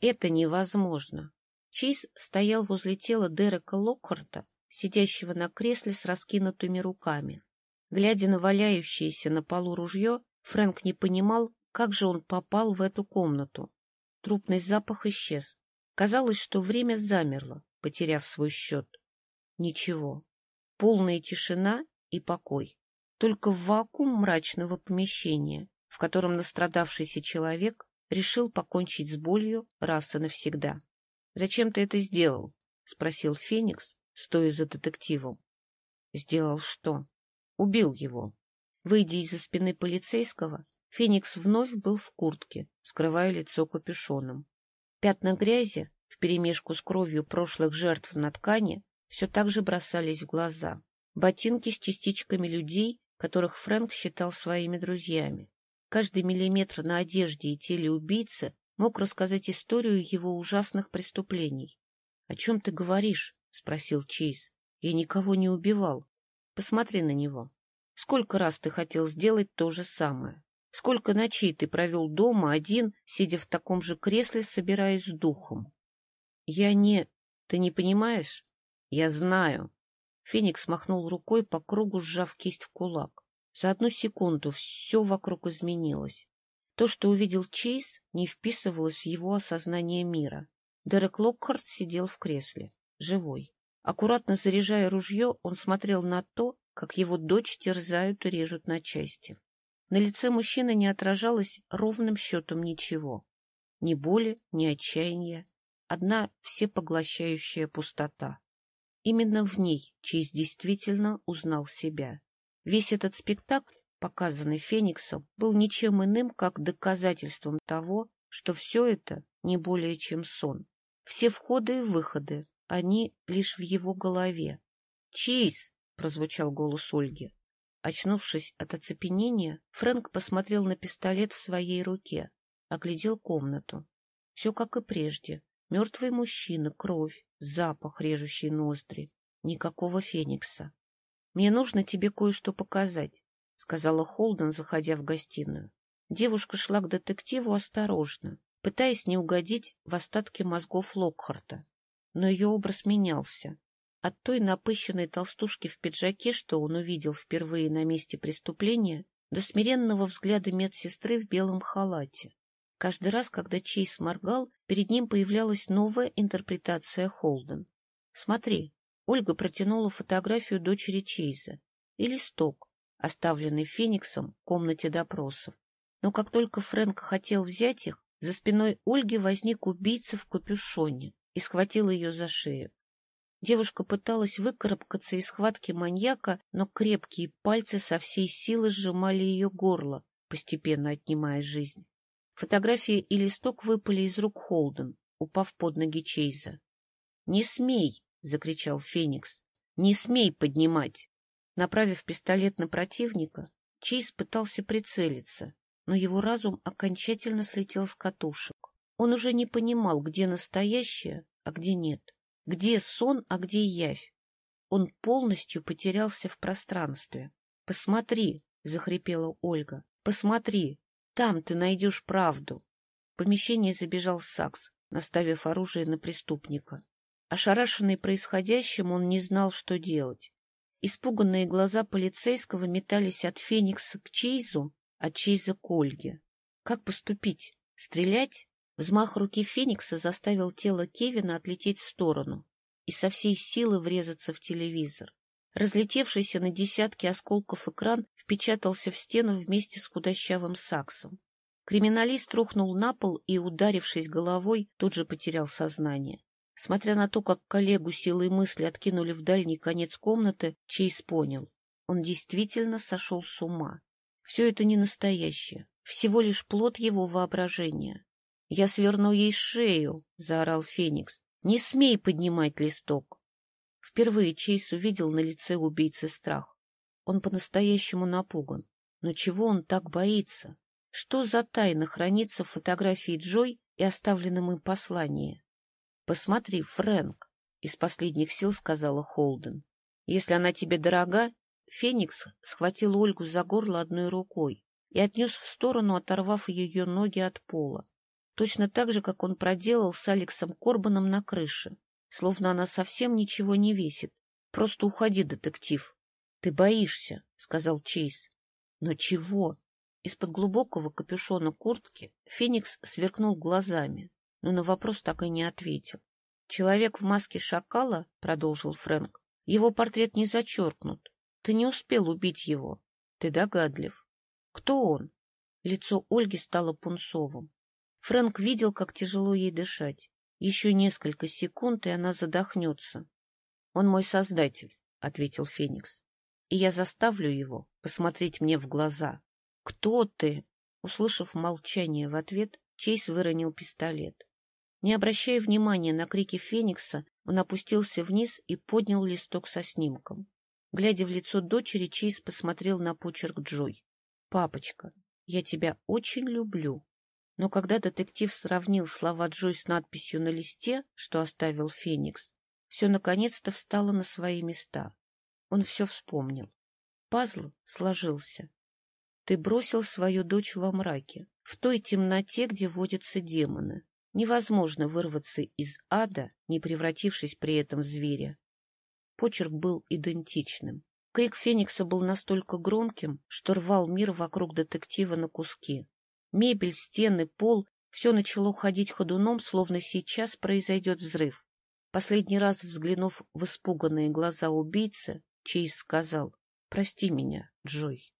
Это невозможно. Чейз стоял возле тела Дерека Локхарта, сидящего на кресле с раскинутыми руками. Глядя на валяющееся на полу ружье, Фрэнк не понимал, как же он попал в эту комнату. Трупный запах исчез. Казалось, что время замерло, потеряв свой счет. Ничего. Полная тишина и покой. Только вакуум мрачного помещения, в котором настрадавшийся человек решил покончить с болью раз и навсегда. — Зачем ты это сделал? — спросил Феникс, стоя за детективом. — Сделал что? — Убил его. Выйдя из-за спины полицейского, Феникс вновь был в куртке, скрывая лицо капюшоном. Пятна грязи, вперемешку с кровью прошлых жертв на ткани, все так же бросались в глаза. Ботинки с частичками людей, которых Фрэнк считал своими друзьями. Каждый миллиметр на одежде и теле убийцы мог рассказать историю его ужасных преступлений. — О чем ты говоришь? — спросил Чейз. — Я никого не убивал. Посмотри на него. Сколько раз ты хотел сделать то же самое? Сколько ночей ты провел дома один, сидя в таком же кресле, собираясь с духом? — Я не... Ты не понимаешь? — Я знаю. Феникс махнул рукой по кругу, сжав кисть в кулак. За одну секунду все вокруг изменилось. То, что увидел Чейз, не вписывалось в его осознание мира. Дерек Локхарт сидел в кресле, живой. Аккуратно заряжая ружье, он смотрел на то, как его дочь терзают и режут на части. На лице мужчины не отражалось ровным счетом ничего. Ни боли, ни отчаяния. Одна всепоглощающая пустота. Именно в ней Чейз действительно узнал себя. Весь этот спектакль, показанный Фениксом, был ничем иным, как доказательством того, что все это не более чем сон. Все входы и выходы, они лишь в его голове. «Чиз!» — прозвучал голос Ольги. Очнувшись от оцепенения, Фрэнк посмотрел на пистолет в своей руке, оглядел комнату. Все как и прежде. Мертвый мужчина, кровь, запах, режущий ноздри. Никакого Феникса. «Мне нужно тебе кое-что показать», — сказала Холден, заходя в гостиную. Девушка шла к детективу осторожно, пытаясь не угодить в остатки мозгов Локхарта. Но ее образ менялся. От той напыщенной толстушки в пиджаке, что он увидел впервые на месте преступления, до смиренного взгляда медсестры в белом халате. Каждый раз, когда Чейз моргал, перед ним появлялась новая интерпретация Холден. «Смотри, Ольга протянула фотографию дочери Чейза и листок, оставленный Фениксом в комнате допросов. Но как только Фрэнк хотел взять их, за спиной Ольги возник убийца в капюшоне и схватил ее за шею. Девушка пыталась выкарабкаться из схватки маньяка, но крепкие пальцы со всей силы сжимали ее горло, постепенно отнимая жизнь. Фотография и листок выпали из рук Холден, упав под ноги Чейза. — Не смей! — закричал Феникс. — Не смей поднимать! Направив пистолет на противника, Чейз пытался прицелиться, но его разум окончательно слетел с катушек. Он уже не понимал, где настоящее, а где нет, где сон, а где явь. Он полностью потерялся в пространстве. — Посмотри, — захрипела Ольга, — посмотри, там ты найдешь правду. В помещение забежал Сакс, наставив оружие на преступника. Ошарашенный происходящим, он не знал, что делать. Испуганные глаза полицейского метались от Феникса к Чейзу, от Чейза к Ольге. Как поступить? Стрелять? Взмах руки Феникса заставил тело Кевина отлететь в сторону и со всей силы врезаться в телевизор. Разлетевшийся на десятки осколков экран впечатался в стену вместе с худощавым саксом. Криминалист рухнул на пол и, ударившись головой, тут же потерял сознание. Смотря на то, как коллегу силой мысли откинули в дальний конец комнаты, Чейз понял. Он действительно сошел с ума. Все это не настоящее, всего лишь плод его воображения. — Я сверну ей шею, — заорал Феникс. — Не смей поднимать листок. Впервые Чейз увидел на лице убийцы страх. Он по-настоящему напуган. Но чего он так боится? Что за тайна хранится в фотографии Джой и оставленном им послании? Посмотри, Фрэнк, — из последних сил сказала Холден. Если она тебе дорога... Феникс схватил Ольгу за горло одной рукой и отнес в сторону, оторвав ее ноги от пола. Точно так же, как он проделал с Алексом Корбаном на крыше. Словно она совсем ничего не весит. Просто уходи, детектив. — Ты боишься, — сказал Чейз. — Но чего? Из-под глубокого капюшона куртки Феникс сверкнул глазами, но на вопрос так и не ответил. — Человек в маске шакала, — продолжил Фрэнк, — его портрет не зачеркнут. Ты не успел убить его. Ты догадлив. Кто он? Лицо Ольги стало пунцовым. Фрэнк видел, как тяжело ей дышать. Еще несколько секунд, и она задохнется. — Он мой создатель, — ответил Феникс. — И я заставлю его посмотреть мне в глаза. — Кто ты? Услышав молчание в ответ, Чейз выронил пистолет. Не обращая внимания на крики Феникса, он опустился вниз и поднял листок со снимком. Глядя в лицо дочери, Чейз посмотрел на почерк Джой. — Папочка, я тебя очень люблю. Но когда детектив сравнил слова Джой с надписью на листе, что оставил Феникс, все наконец-то встало на свои места. Он все вспомнил. Пазл сложился. Ты бросил свою дочь во мраке, в той темноте, где водятся демоны. Невозможно вырваться из ада, не превратившись при этом в зверя. Почерк был идентичным. Крик Феникса был настолько громким, что рвал мир вокруг детектива на куски. Мебель, стены, пол — все начало ходить ходуном, словно сейчас произойдет взрыв. Последний раз взглянув в испуганные глаза убийцы, Чейз сказал «Прости меня, Джой».